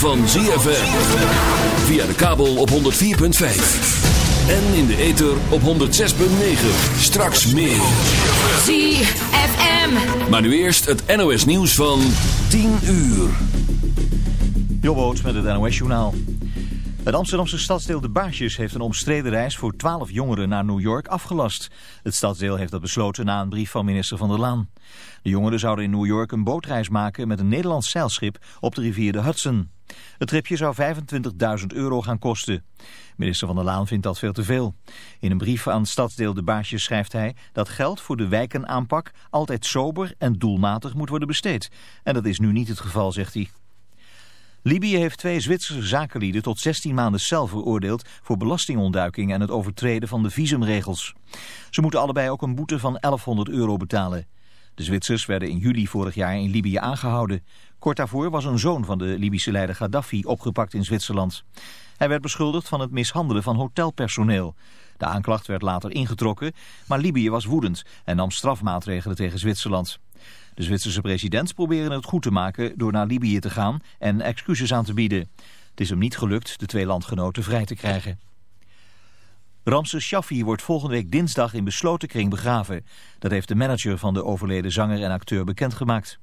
Van ZFM. Via de kabel op 104.5. En in de ether op 106.9. Straks meer. ZFM. Maar nu eerst het NOS nieuws van 10 uur. Jobboot met het NOS journaal. Het Amsterdamse stadsdeel De Baasjes heeft een omstreden reis voor 12 jongeren naar New York afgelast. Het stadsdeel heeft dat besloten na een brief van minister Van der Laan. De jongeren zouden in New York een bootreis maken met een Nederlands zeilschip op de rivier de Hudson. Het tripje zou 25.000 euro gaan kosten. Minister Van der Laan vindt dat veel te veel. In een brief aan stadsdeel De Baasjes schrijft hij dat geld voor de wijkenaanpak altijd sober en doelmatig moet worden besteed. En dat is nu niet het geval, zegt hij. Libië heeft twee Zwitserse zakenlieden tot 16 maanden cel veroordeeld voor belastingontduiking en het overtreden van de visumregels. Ze moeten allebei ook een boete van 1100 euro betalen. De Zwitsers werden in juli vorig jaar in Libië aangehouden. Kort daarvoor was een zoon van de Libische leider Gaddafi opgepakt in Zwitserland. Hij werd beschuldigd van het mishandelen van hotelpersoneel. De aanklacht werd later ingetrokken, maar Libië was woedend en nam strafmaatregelen tegen Zwitserland. De Zwitserse president probeerde het goed te maken door naar Libië te gaan en excuses aan te bieden. Het is hem niet gelukt de twee landgenoten vrij te krijgen. Ramses Shaffi wordt volgende week dinsdag in besloten kring begraven. Dat heeft de manager van de overleden zanger en acteur bekendgemaakt.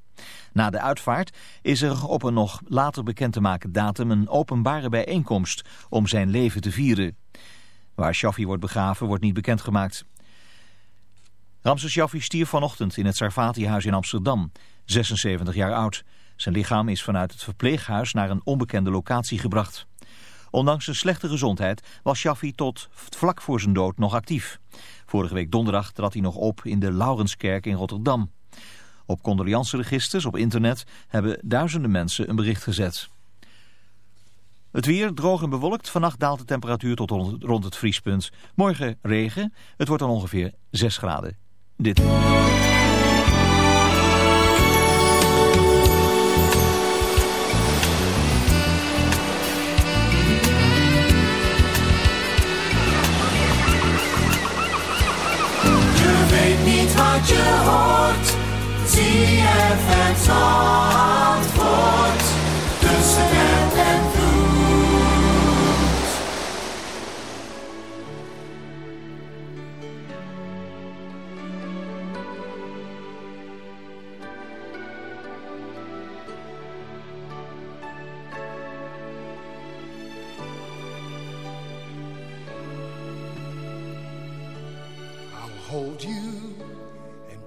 Na de uitvaart is er op een nog later bekend te maken datum een openbare bijeenkomst om zijn leven te vieren. Waar Shaffi wordt begraven wordt niet bekendgemaakt. Ramses Shaffi stierf vanochtend in het Sarfati-huis in Amsterdam, 76 jaar oud. Zijn lichaam is vanuit het verpleeghuis naar een onbekende locatie gebracht. Ondanks zijn slechte gezondheid was Shaffi tot vlak voor zijn dood nog actief. Vorige week donderdag trad hij nog op in de Laurenskerk in Rotterdam. Op condoleanceregisters op internet hebben duizenden mensen een bericht gezet. Het weer droog en bewolkt. Vannacht daalt de temperatuur tot rond het vriespunt. Morgen regen. Het wordt dan ongeveer 6 graden. Dit. Wat je hoort. Tussen app en vloed. I'll hold you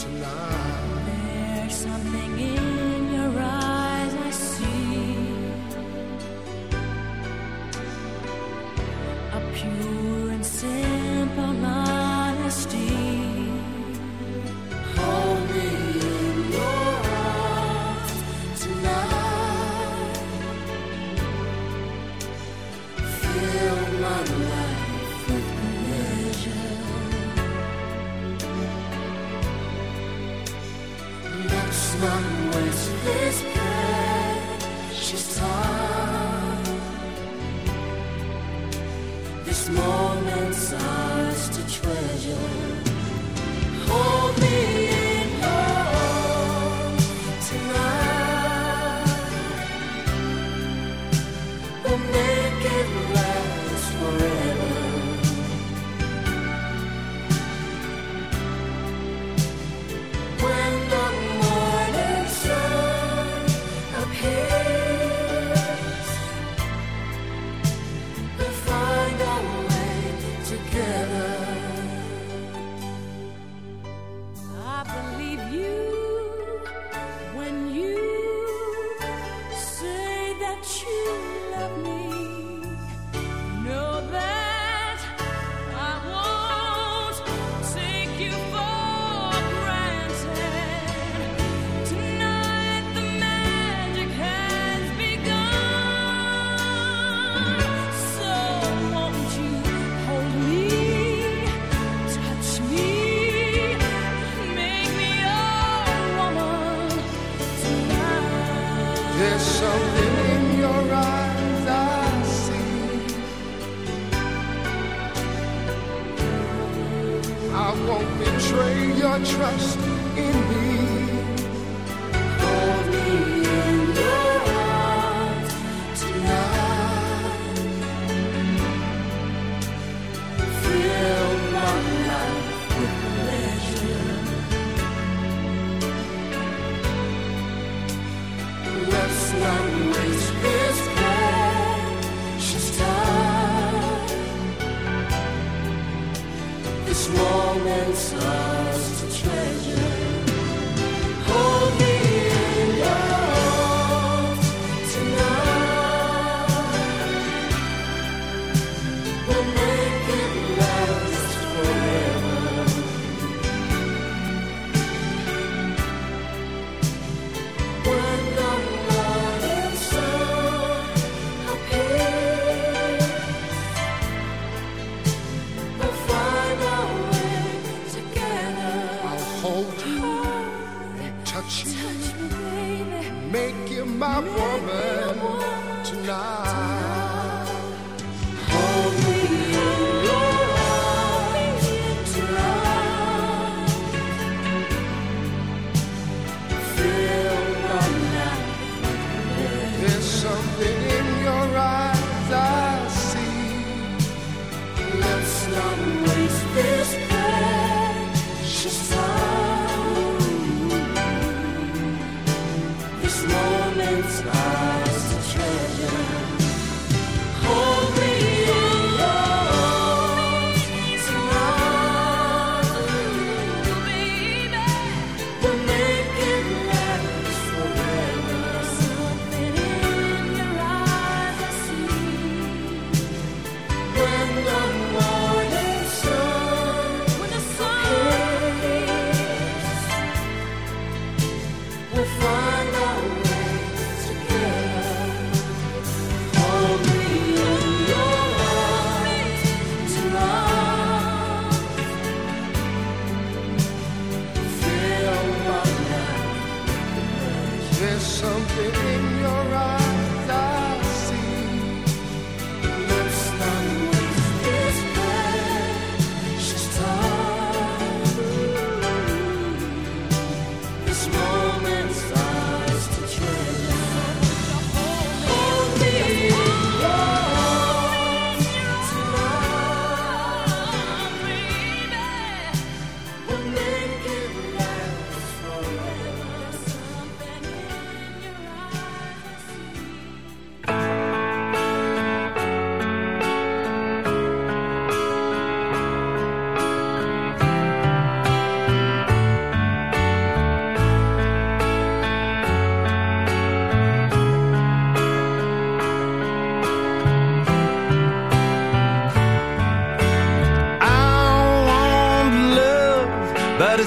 tonight. There's something in your eyes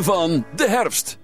Van de herfst.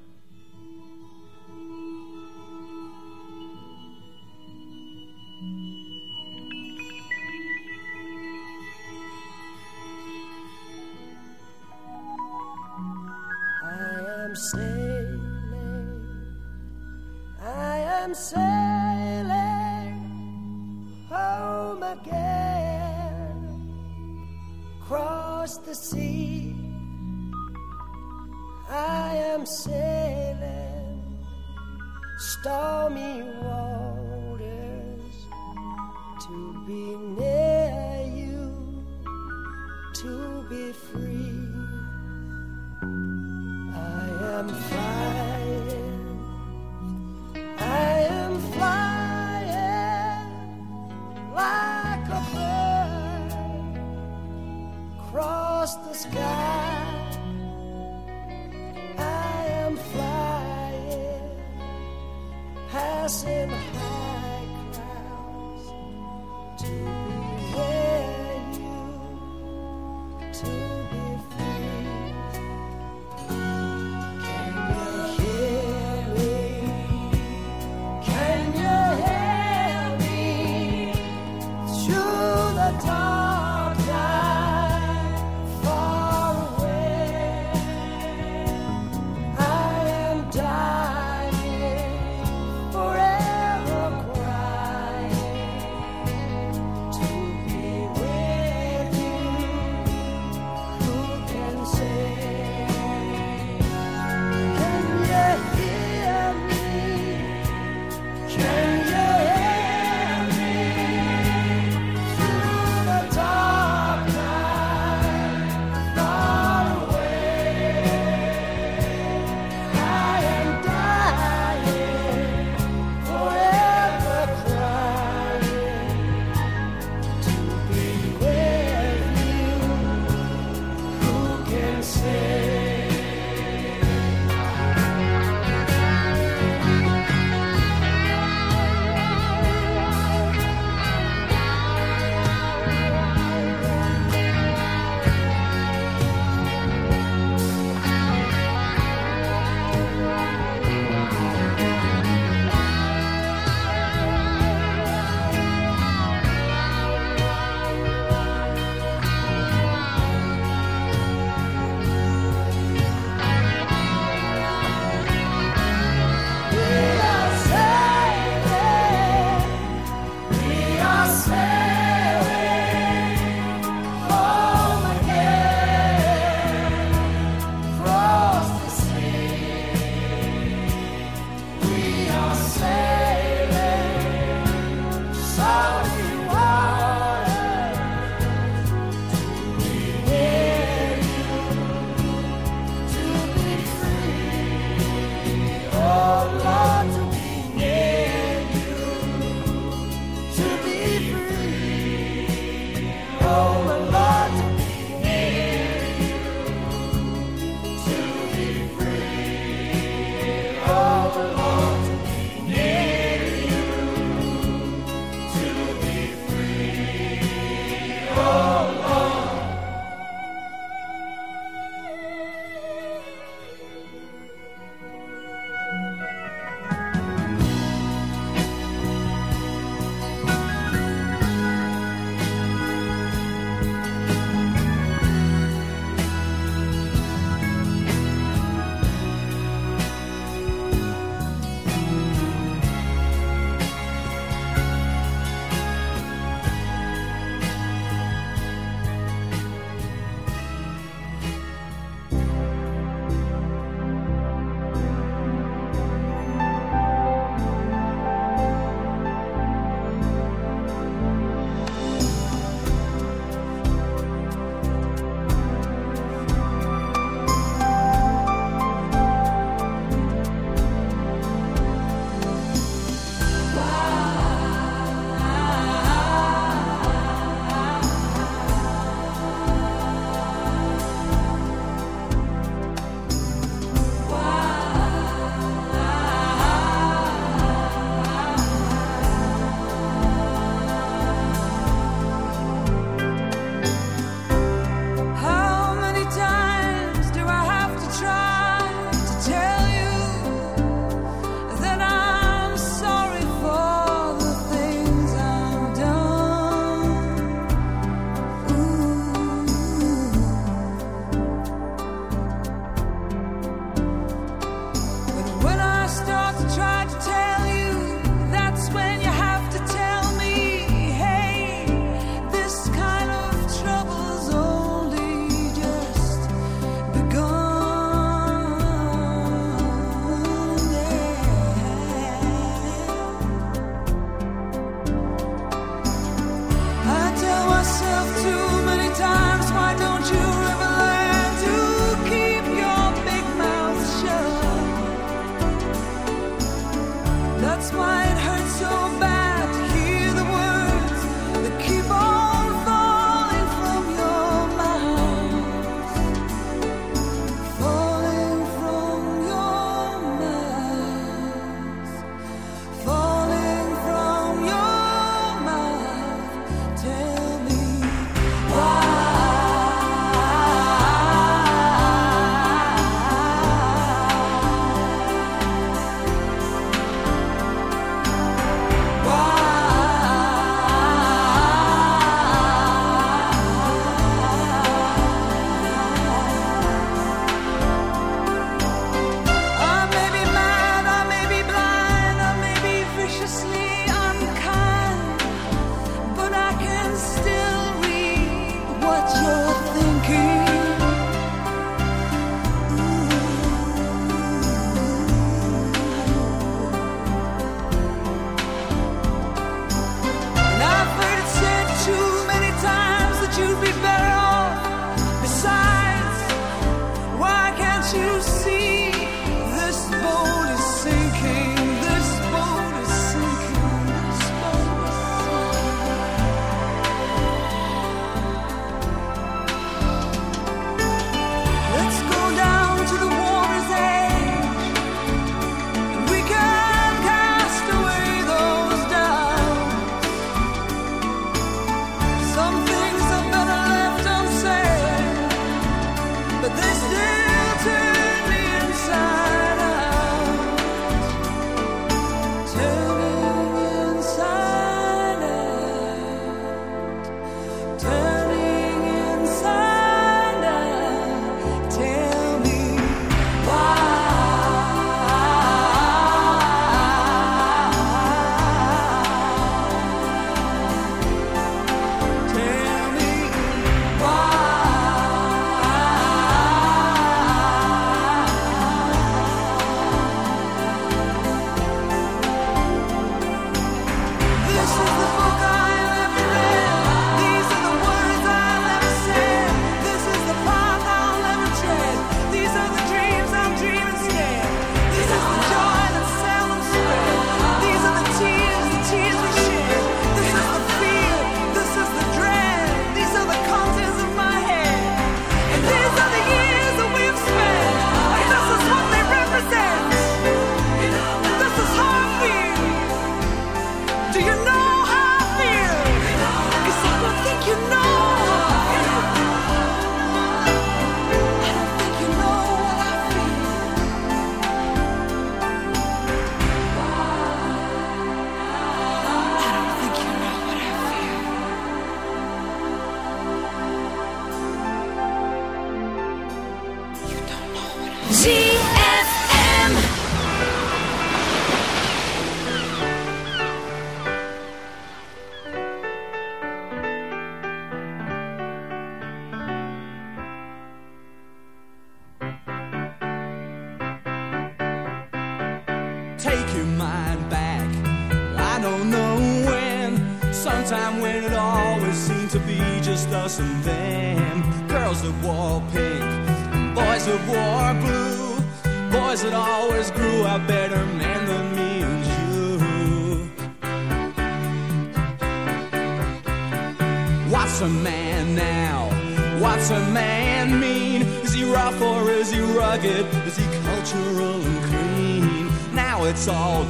see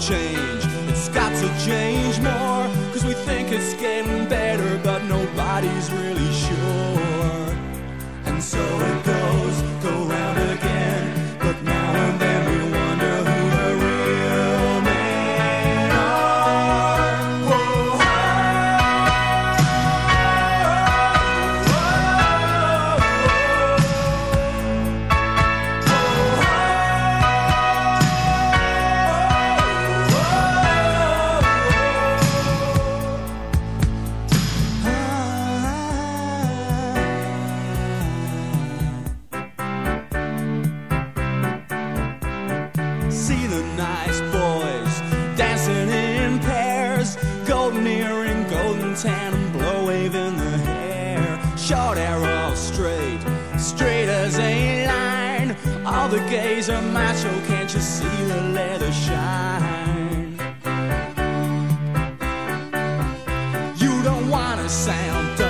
change. Sound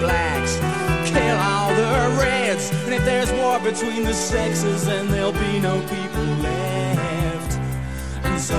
blacks, kill all the reds. And if there's war between the sexes, then there'll be no people left. And so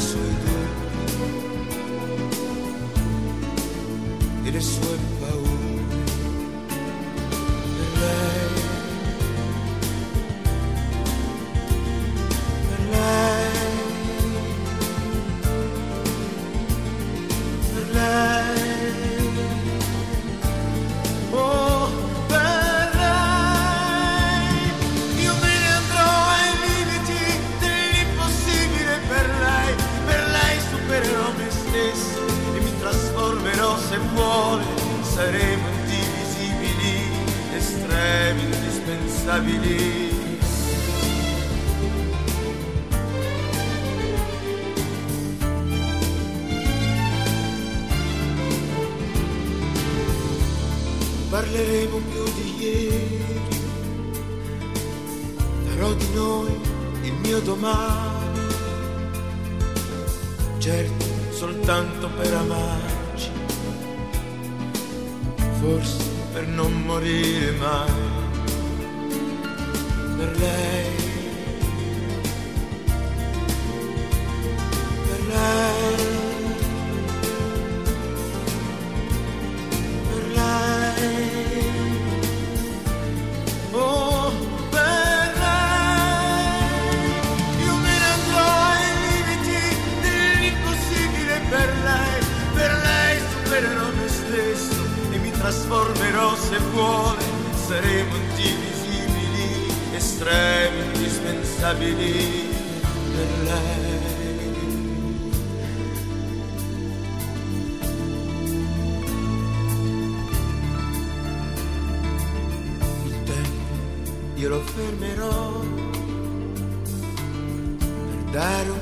this would lo fermerò per dare un